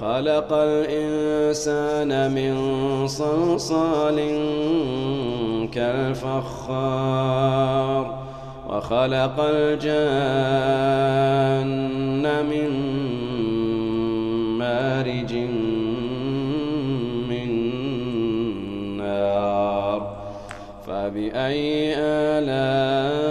خلق الإنسان من صلصال كالفخار وخلق الجان من مارج من نار. فبأي آلاء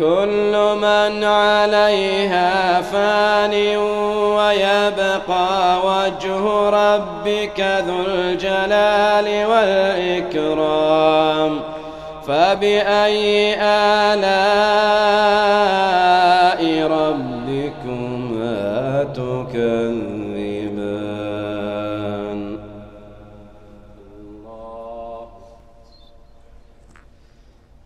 كل من عليها فان ويبقى وجه ربك ذو الجلال والإكرام. فبأي آلاء ربكما تكذبان؟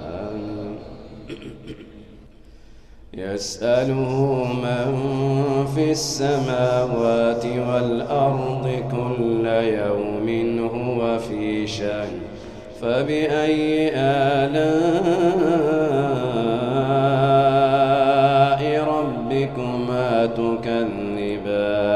آمين يسأله من في السماوات والأرض كل يوم هو في شأن. فبأي آلاء ربكما تكذبان؟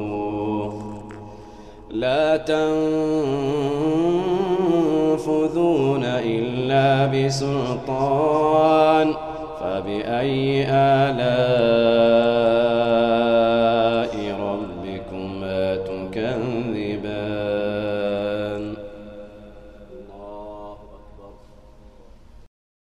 لا تنفذون إلا بسلطان فبأي آلام